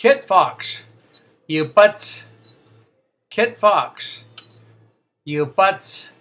Kit Fox, you butts. Kit Fox, you butts.